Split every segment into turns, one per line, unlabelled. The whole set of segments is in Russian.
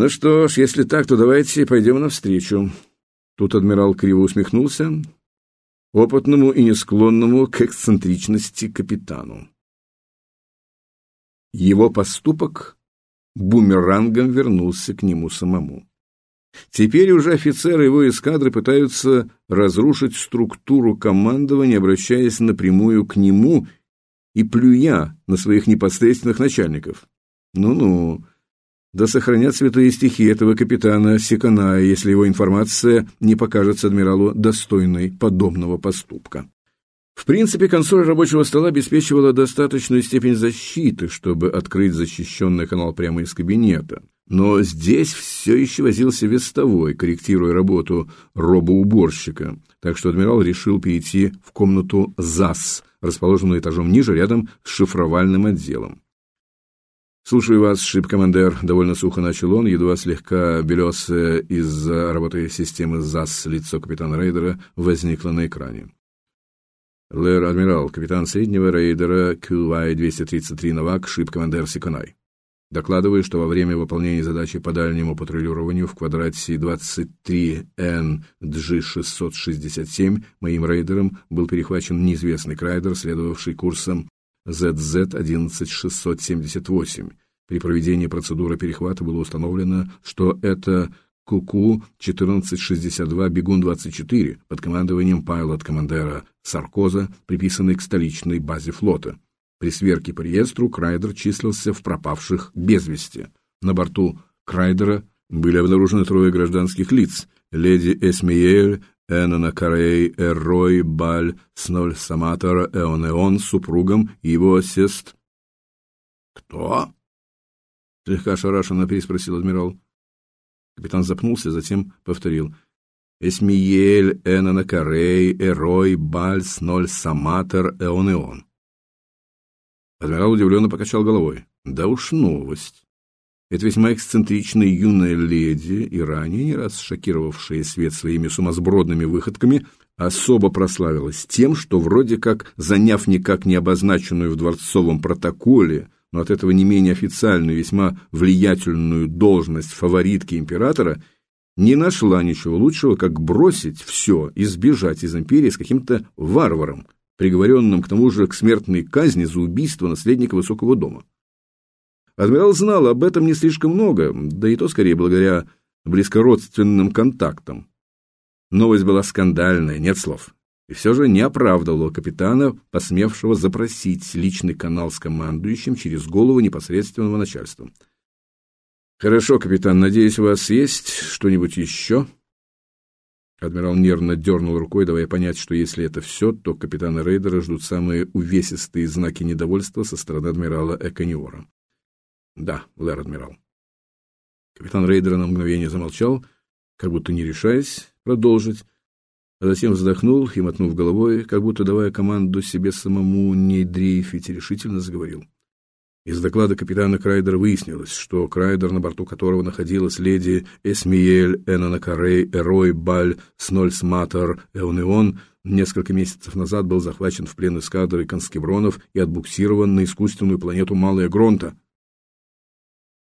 Ну что ж, если так, то давайте пойдем навстречу. Тут адмирал криво усмехнулся, опытному и не склонному к эксцентричности капитану. Его поступок бумерангом вернулся к нему самому. Теперь уже офицеры его эскадры пытаются разрушить структуру командования, обращаясь напрямую к нему и плюя на своих непосредственных начальников. Ну-ну, да сохранят святые стихи этого капитана Секаная, если его информация не покажется адмиралу достойной подобного поступка. В принципе, консоль рабочего стола обеспечивала достаточную степень защиты, чтобы открыть защищенный канал прямо из кабинета. Но здесь все еще возился вестовой, корректируя работу робоуборщика, так что адмирал решил перейти в комнату ЗАС, расположенную этажом ниже, рядом с шифровальным отделом. «Слушаю вас, шип-командер», — довольно сухо начал он, едва слегка белесое из-за работы системы ЗАС лицо капитана Рейдера возникло на экране. Лэр Адмирал, капитан среднего рейдера QY-233 «Новак», шип-командер Сиконай. Докладываю, что во время выполнения задачи по дальнему патрулированию в квадрате 23NG667 моим рейдером был перехвачен неизвестный крайдер, следовавший курсом ZZ-11678. При проведении процедуры перехвата было установлено, что это Куку 1462 Бегун-24 под командованием пайлот-командера Саркоза, приписанный к столичной базе флота. При сверке по реестру Крайдер числился в пропавших без вести. На борту Крайдера были обнаружены трое гражданских лиц: леди Эсмиель, Эннона Карей, Эррой, Баль, Сноль Саматор, Эонеон с супругом его сест. «Кто?» — слегка ошарашенно переспросил адмирал. Капитан запнулся, затем повторил. Эсмиель, Эннона Карей, Эрой, Бальс, Ноль, Саматер, Эон-Эон. Адмирал удивленно покачал головой. Да уж новость. Это весьма эксцентричная юная леди, и ранее не раз шокировавшая свет своими сумасбродными выходками, особо прославилась тем, что вроде как, заняв никак не обозначенную в дворцовом протоколе но от этого не менее официальную, весьма влиятельную должность фаворитки императора, не нашла ничего лучшего, как бросить все и сбежать из империи с каким-то варваром, приговоренным к тому же к смертной казни за убийство наследника высокого дома. Адмирал знал об этом не слишком много, да и то скорее благодаря близкородственным контактам. Новость была скандальная, нет слов и все же не оправдывало капитана, посмевшего запросить личный канал с командующим через голову непосредственного начальства. «Хорошо, капитан, надеюсь, у вас есть что-нибудь еще?» Адмирал нервно дернул рукой, давая понять, что если это все, то капитана Рейдера ждут самые увесистые знаки недовольства со стороны адмирала Экониора. «Да, лэр адмирал». Капитан Рейдера на мгновение замолчал, как будто не решаясь продолжить, а затем вздохнул и, мотнув головой, как будто давая команду себе самому не дрейфить, решительно заговорил. Из доклада капитана Крайдера выяснилось, что Крайдер, на борту которого находилась леди Эсмиель Эннона Карей Эрой Баль Снольс Матер Эонеон, несколько месяцев назад был захвачен в плен эскадры конскебронов и отбуксирован на искусственную планету Малая Гронта.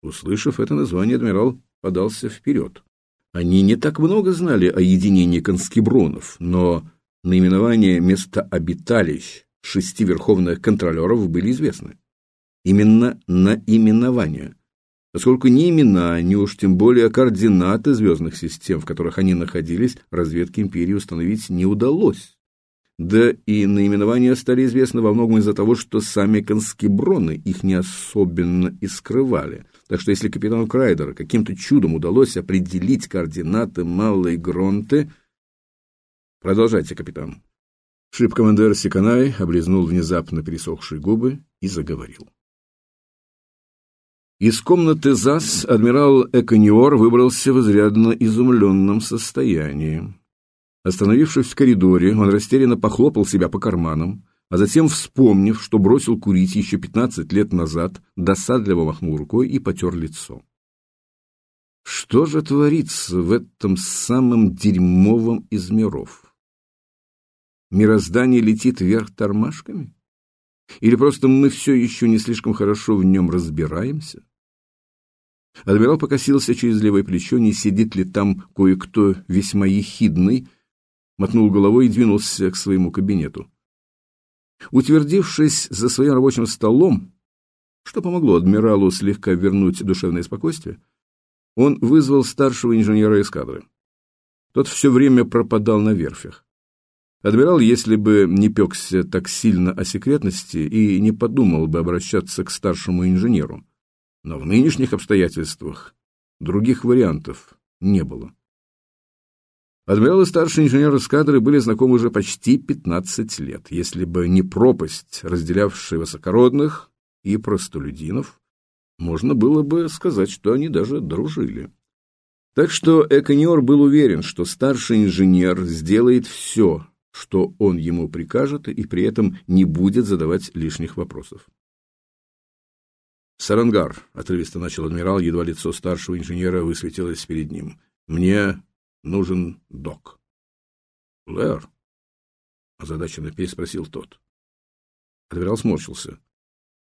Услышав это название, адмирал подался вперед. Они не так много знали о единении конскебронов, но наименования местообиталищ шести верховных контролеров были известны. Именно наименования, поскольку ни имена, ни уж тем более координаты звездных систем, в которых они находились, разведке империи установить не удалось. Да и наименования стали известны во многом из-за того, что сами конскеброны их не особенно и скрывали – так что если капитану Крайдера каким-то чудом удалось определить координаты Малой Гронты... Продолжайте, капитан. Шип-командер Сиканай облизнул внезапно пересохшие губы и заговорил. Из комнаты ЗАС адмирал Экониор выбрался в изрядно изумленном состоянии. Остановившись в коридоре, он растерянно похлопал себя по карманам, а затем, вспомнив, что бросил курить еще 15 лет назад, досадливо махнул рукой и потер лицо. Что же творится в этом самом дерьмовом из миров? Мироздание летит вверх тормашками? Или просто мы все еще не слишком хорошо в нем разбираемся? Адмирал покосился через левое плечо, не сидит ли там кое-кто весьма ехидный, мотнул головой и двинулся к своему кабинету. Утвердившись за своим рабочим столом, что помогло адмиралу слегка вернуть душевное спокойствие, он вызвал старшего инженера эскадры. Тот все время пропадал на верфях. Адмирал, если бы не пекся так сильно о секретности и не подумал бы обращаться к старшему инженеру. Но в нынешних обстоятельствах других вариантов не было. Адмирал и старший инженер эскадры были знакомы уже почти 15 лет. Если бы не пропасть, разделявшая высокородных и простолюдинов, можно было бы сказать, что они даже дружили. Так что Экониор был уверен, что старший инженер сделает все, что он ему прикажет, и при этом не будет задавать лишних вопросов. «Сарангар», — отрывисто начал адмирал, едва лицо старшего инженера высветилось перед ним. «Мне нужен док». «Лэр?» — озадаченно переспросил тот. Адмирал сморщился.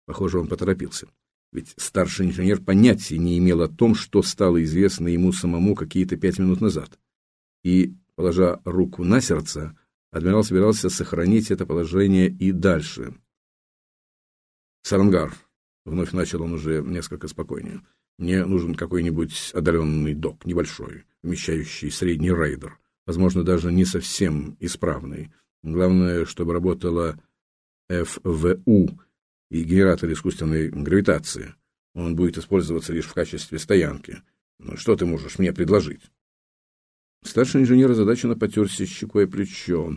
Похоже, он поторопился. Ведь старший инженер понятия не имел о том, что стало известно ему самому какие-то пять минут назад. И, положа руку на сердце, адмирал собирался сохранить это положение и дальше. «Сарангар», — вновь начал он уже несколько спокойнее, — «мне нужен какой-нибудь одаренный док, небольшой, вмещающий средний рейдер, возможно, даже не совсем исправный. Главное, чтобы работала ФВУ, и генератор искусственной гравитации. Он будет использоваться лишь в качестве стоянки. Ну, что ты можешь мне предложить? Старший инженер озадаченно потерся щекой плечо.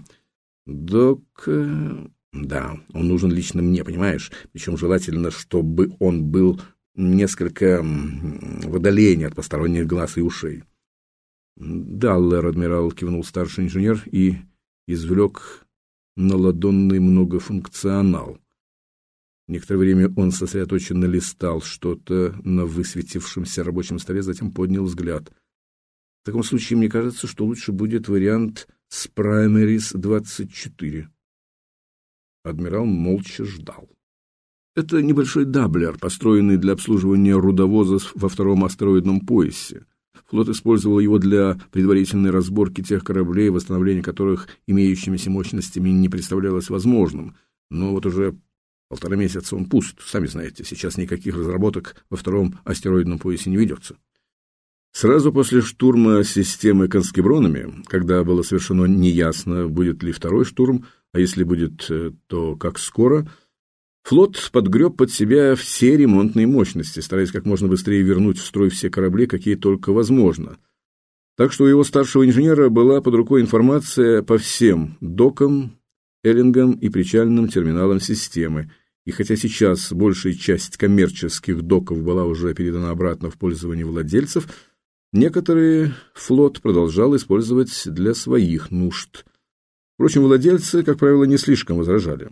Док... Э, да, он нужен лично мне, понимаешь? Причем желательно, чтобы он был несколько в отдалении от посторонних глаз и ушей. Да, лэр, адмирал, кивнул старший инженер и извлек наладонный многофункционал. Некоторое время он сосредоточенно листал что-то на высветившемся рабочем столе, затем поднял взгляд. В таком случае, мне кажется, что лучше будет вариант с Primaries 24. Адмирал молча ждал. Это небольшой даблер, построенный для обслуживания рудовозов во втором астероидном поясе. Флот использовал его для предварительной разборки тех кораблей, восстановление которых имеющимися мощностями не представлялось возможным. Но вот уже Полтора месяца он пуст, сами знаете, сейчас никаких разработок во втором астероидном поясе не ведется. Сразу после штурма системы конскебронами, когда было совершено неясно, будет ли второй штурм, а если будет, э, то как скоро, флот подгреб под себя все ремонтные мощности, стараясь как можно быстрее вернуть в строй все корабли, какие только возможно. Так что у его старшего инженера была под рукой информация по всем докам, эллингам и причальным терминалам системы, и хотя сейчас большая часть коммерческих доков была уже передана обратно в пользование владельцев, некоторые флот продолжал использовать для своих нужд. Впрочем, владельцы, как правило, не слишком возражали,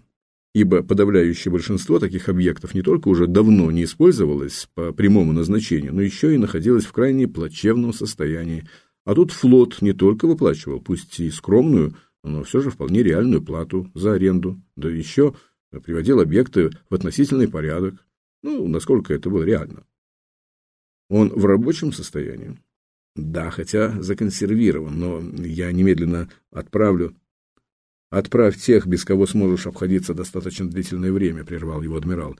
ибо подавляющее большинство таких объектов не только уже давно не использовалось по прямому назначению, но еще и находилось в крайне плачевном состоянии. А тут флот не только выплачивал, пусть и скромную, но все же вполне реальную плату за аренду, да еще – приводил объекты в относительный порядок, ну, насколько это было реально. Он в рабочем состоянии? Да, хотя законсервирован, но я немедленно отправлю. Отправь тех, без кого сможешь обходиться достаточно длительное время, прервал его адмирал.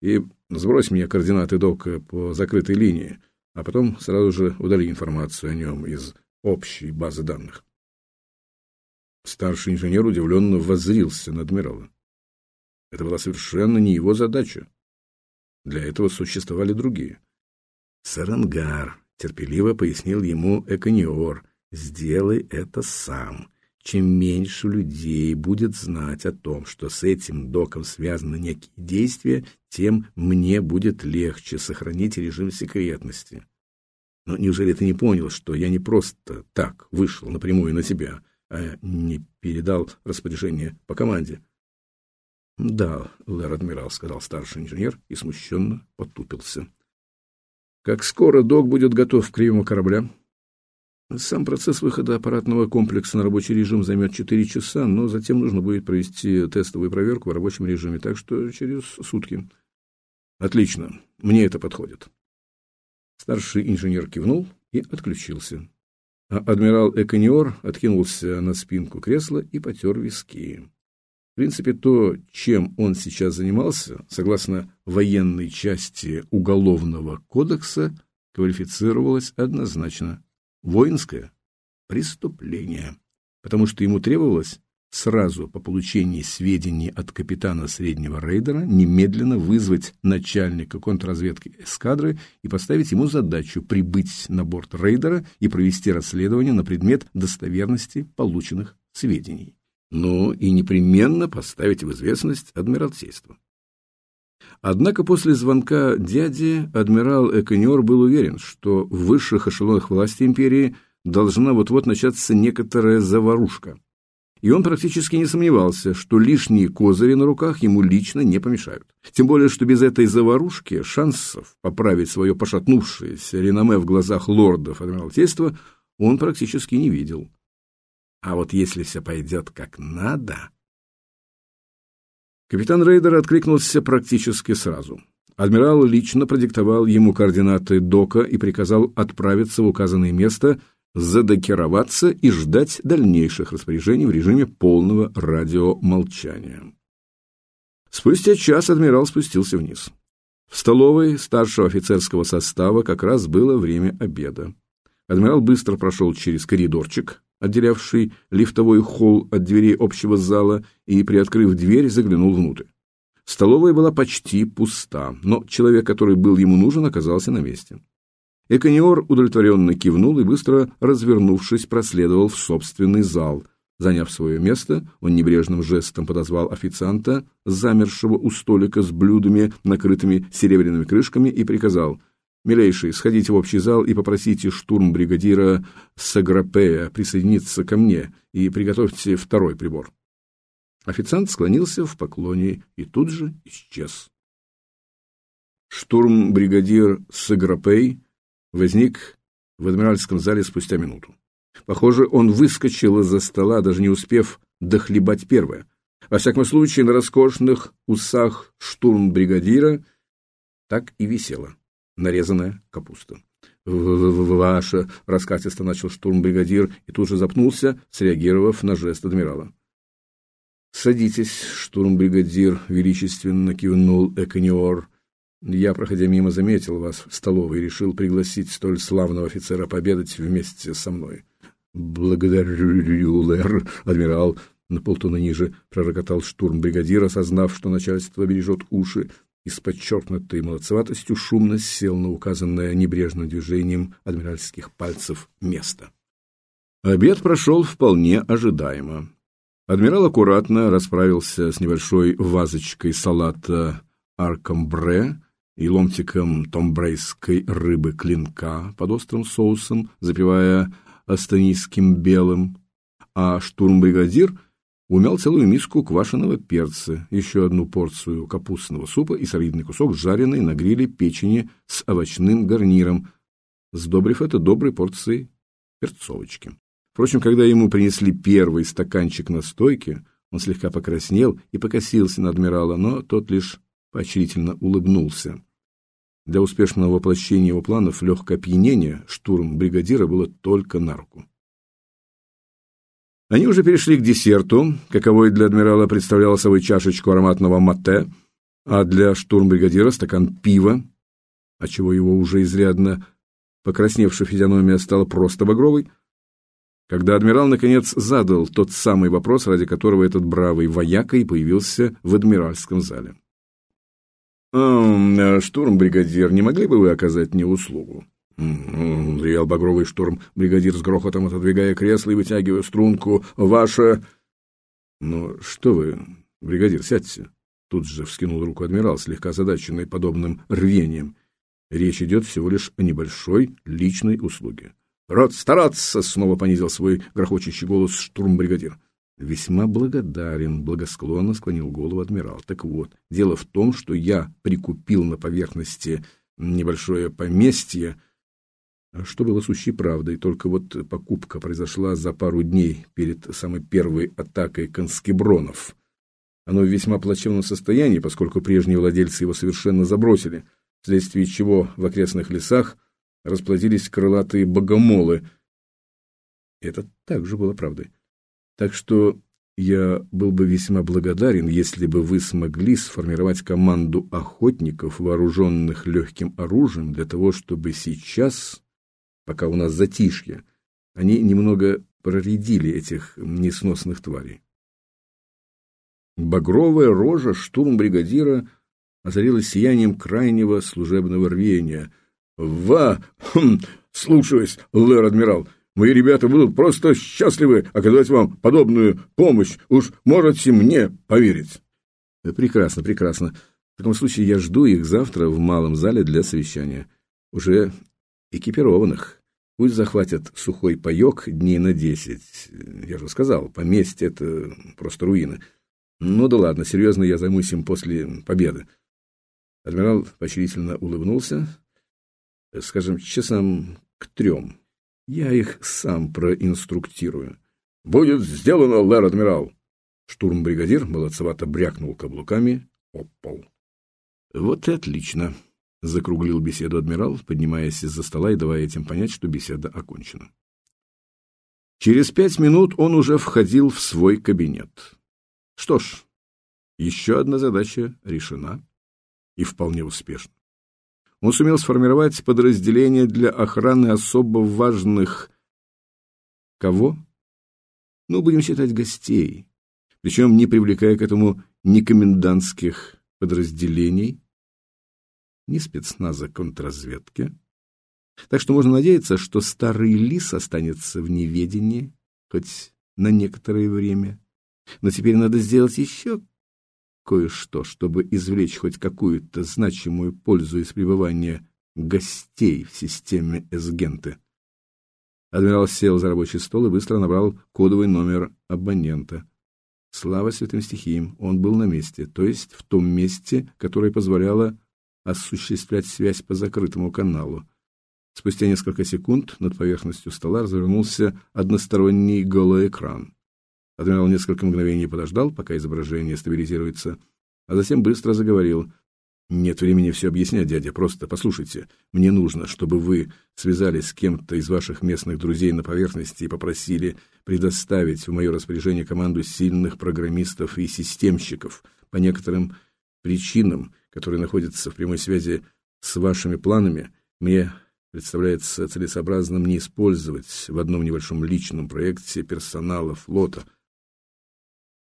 И сбрось мне координаты дока по закрытой линии, а потом сразу же удали информацию о нем из общей базы данных. Старший инженер удивленно воззрился на адмирала. Это была совершенно не его задача. Для этого существовали другие. Сарангар терпеливо пояснил ему Экониор, сделай это сам. Чем меньше людей будет знать о том, что с этим доком связаны некие действия, тем мне будет легче сохранить режим секретности. Но неужели ты не понял, что я не просто так вышел напрямую на тебя, а не передал распоряжение по команде? Да, лэр-адмирал, сказал старший инженер и смущенно потупился. Как скоро док будет готов к приему корабля? Сам процесс выхода аппаратного комплекса на рабочий режим займет 4 часа, но затем нужно будет провести тестовую проверку в рабочем режиме, так что через сутки. Отлично, мне это подходит. Старший инженер кивнул и отключился. А адмирал Экониор откинулся на спинку кресла и потер виски. В принципе, то, чем он сейчас занимался, согласно военной части Уголовного кодекса, квалифицировалось однозначно воинское преступление, потому что ему требовалось сразу по получении сведений от капитана среднего рейдера немедленно вызвать начальника контрразведки эскадры и поставить ему задачу прибыть на борт рейдера и провести расследование на предмет достоверности полученных сведений но и непременно поставить в известность Адмиралтейство. Однако после звонка дяди адмирал Эконер был уверен, что в высших эшелонах власти империи должна вот-вот начаться некоторая заварушка. И он практически не сомневался, что лишние козыри на руках ему лично не помешают. Тем более, что без этой заварушки шансов поправить свое пошатнувшееся реноме в глазах лордов Адмиралтейства он практически не видел. А вот если все пойдет как надо... Капитан Рейдер откликнулся практически сразу. Адмирал лично продиктовал ему координаты дока и приказал отправиться в указанное место, задокироваться и ждать дальнейших распоряжений в режиме полного радиомолчания. Спустя час адмирал спустился вниз. В столовой старшего офицерского состава как раз было время обеда. Адмирал быстро прошел через коридорчик, отделявший лифтовой холл от дверей общего зала, и, приоткрыв дверь, заглянул внутрь. Столовая была почти пуста, но человек, который был ему нужен, оказался на месте. Экониор удовлетворенно кивнул и, быстро развернувшись, проследовал в собственный зал. Заняв свое место, он небрежным жестом подозвал официанта, замершего у столика с блюдами, накрытыми серебряными крышками, и приказал — Милейший, сходите в общий зал и попросите штурмбригадира Саграпея присоединиться ко мне и приготовьте второй прибор. Официант склонился в поклоне и тут же исчез. Штурмбригадир Саграпей возник в адмиральском зале спустя минуту. Похоже, он выскочил из-за стола, даже не успев дохлебать первое. Во всяком случае, на роскошных усах штурмбригадира так и висело нарезанная капуста. «Ваша!» — раскатисто начал штурмбригадир и тут же запнулся, среагировав на жест адмирала. «Садитесь, штурмбригадир», — величественно кивнул Экониор. «Я, проходя мимо, заметил вас в столовой и решил пригласить столь славного офицера пообедать вместе со мной». «Благодарю, лэр, адмирал», — на полтона ниже пророкотал штурмбригадир, осознав, что начальство бережет уши и с подчеркнутой молодцеватостью шумно сел на указанное небрежным движением адмиральских пальцев место. Обед прошел вполне ожидаемо. Адмирал аккуратно расправился с небольшой вазочкой салата аркамбре и ломтиком томбрейской рыбы клинка под острым соусом, запивая астонийским белым, а штурмбригадир — умял целую миску квашеного перца, еще одну порцию капустного супа и солидный кусок жареной на гриле печени с овощным гарниром, сдобрив это доброй порцией перцовочки. Впрочем, когда ему принесли первый стаканчик настойки, он слегка покраснел и покосился на адмирала, но тот лишь поощрительно улыбнулся. Для успешного воплощения его планов легкое опьянение штурм бригадира было только на руку. Они уже перешли к десерту, каковой для адмирала представлял собой чашечку ароматного мате, а для штурмбригадира стакан пива, отчего его уже изрядно покрасневшая физиономия стала просто багровой, когда адмирал наконец задал тот самый вопрос, ради которого этот бравый вояка и появился в адмиральском зале. «Э, «Штурмбригадир, не могли бы вы оказать мне услугу?» Взревел багровый штурм, бригадир с грохотом отодвигая кресло и вытягивая струнку. «Ваша...» «Ну, что вы, бригадир, сядьте!» Тут же вскинул руку адмирал, слегка озадаченный подобным рвением. Речь идет всего лишь о небольшой личной услуге. «Рот стараться!» — снова понизил свой грохочущий голос штурм-бригадир. «Весьма благодарен», — благосклонно склонил голову адмирал. «Так вот, дело в том, что я прикупил на поверхности небольшое поместье, что было сущей правдой, только вот покупка произошла за пару дней перед самой первой атакой конскебронов. Оно в весьма плачевном состоянии, поскольку прежние владельцы его совершенно забросили, вследствие чего в окрестных лесах расплодились крылатые богомолы. Это также было правдой. Так что я был бы весьма благодарен, если бы вы смогли сформировать команду охотников, вооруженных легким оружием, для того, чтобы сейчас, пока у нас затишье, они немного проредили этих несносных тварей. Багровая рожа штурмбригадира озарилась сиянием крайнего служебного рвения. «Ва! Хм, слушаюсь, лэр-адмирал!» Мои ребята будут просто счастливы оказать вам подобную помощь. Уж можете мне поверить. Прекрасно, прекрасно. В таком случае я жду их завтра в малом зале для совещания. Уже экипированных. Пусть захватят сухой паек дней на десять. Я же сказал, поместье — это просто руины. Ну да ладно, серьезно, я займусь им после победы. Адмирал поощрительно улыбнулся. Скажем, часам к трем. Я их сам проинструктирую. Будет сделано, лэр-адмирал. Штурмбригадир молодцевато брякнул каблуками об пол. Вот и отлично, закруглил беседу адмирал, поднимаясь из-за стола и давая этим понять, что беседа окончена. Через пять минут он уже входил в свой кабинет. Что ж, еще одна задача решена и вполне успешно. Он сумел сформировать подразделение для охраны особо важных... Кого? Ну, будем считать гостей. Причем не привлекая к этому ни комендантских подразделений, ни спецназа контрразведки. Так что можно надеяться, что старый лис останется в неведении хоть на некоторое время. Но теперь надо сделать еще кое-что, чтобы извлечь хоть какую-то значимую пользу из пребывания гостей в системе Эсгенты. Адмирал сел за рабочий стол и быстро набрал кодовый номер абонента. Слава святым стихиям, он был на месте, то есть в том месте, которое позволяло осуществлять связь по закрытому каналу. Спустя несколько секунд над поверхностью стола развернулся односторонний голый экран. Адмирал несколько мгновений подождал, пока изображение стабилизируется, а затем быстро заговорил. «Нет времени все объяснять, дядя, просто послушайте. Мне нужно, чтобы вы связались с кем-то из ваших местных друзей на поверхности и попросили предоставить в мое распоряжение команду сильных программистов и системщиков по некоторым причинам, которые находятся в прямой связи с вашими планами. Мне представляется целесообразным не использовать в одном небольшом личном проекте персонала флота –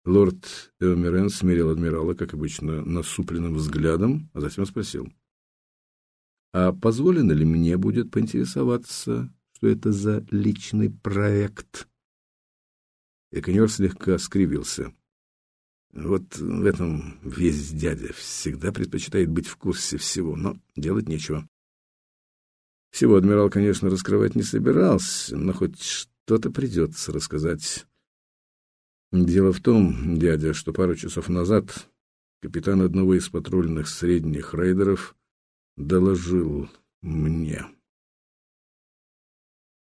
Лорд Эомерен смирил адмирала, как обычно, насупленным взглядом, а затем спросил. «А позволено ли мне будет поинтересоваться, что это за личный проект?» Эконер слегка скривился. Вот в этом весь дядя всегда предпочитает быть в курсе всего, но делать нечего. Всего адмирал, конечно, раскрывать не собирался, но хоть что-то придется рассказать Дело в том, дядя, что пару часов назад капитан одного из патрульных средних рейдеров доложил мне.